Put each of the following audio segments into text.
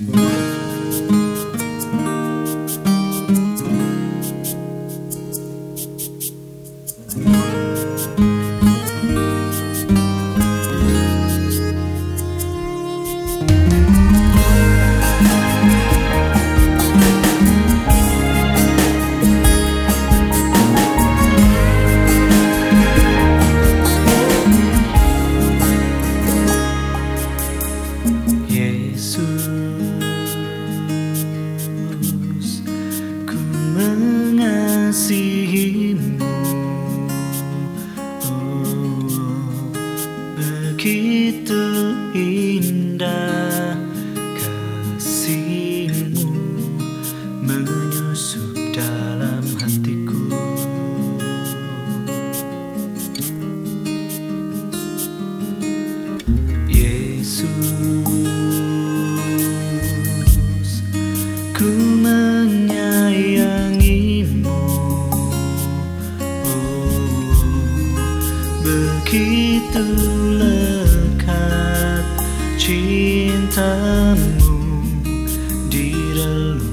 Mm-hmm. Begitu lekat cintamu di relung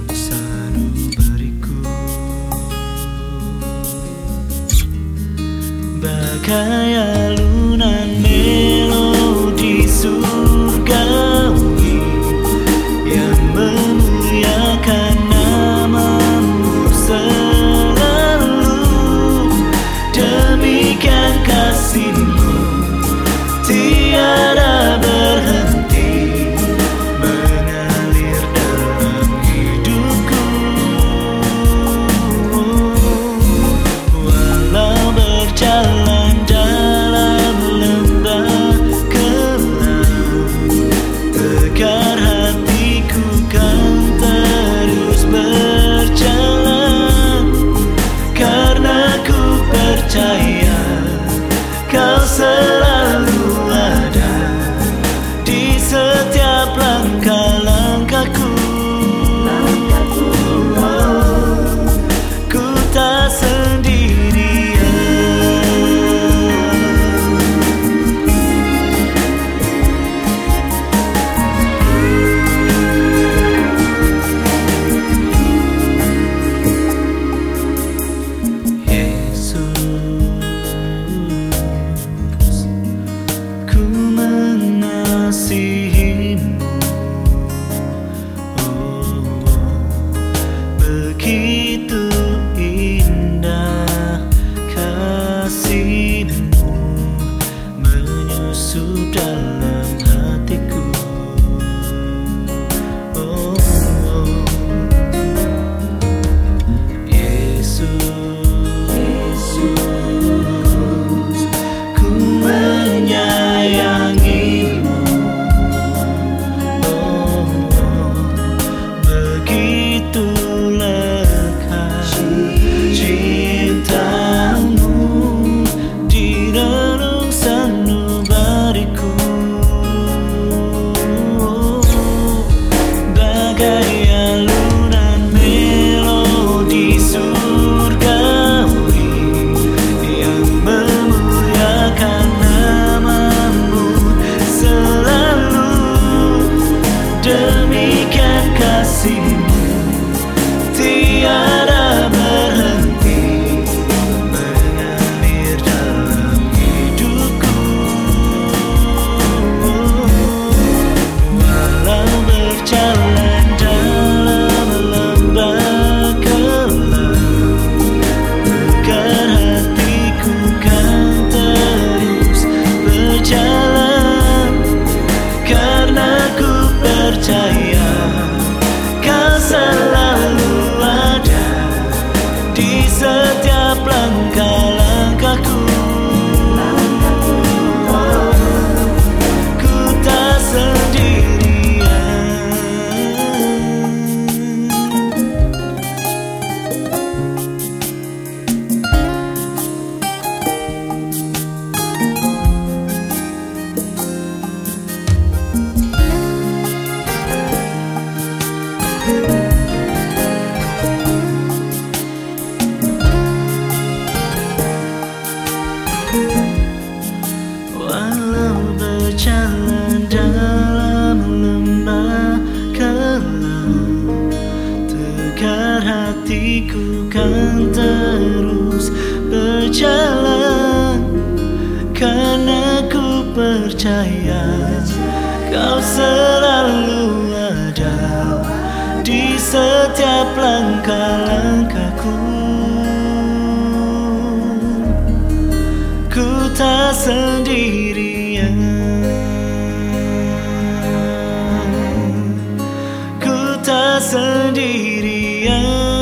sudah percaya berjalan dalam lembah kelam Tegar hatiku kan terus berjalan. Karena ku percaya kau selalu setiap langkah-langkahku Ku tak sendirian. Ku tak sendirian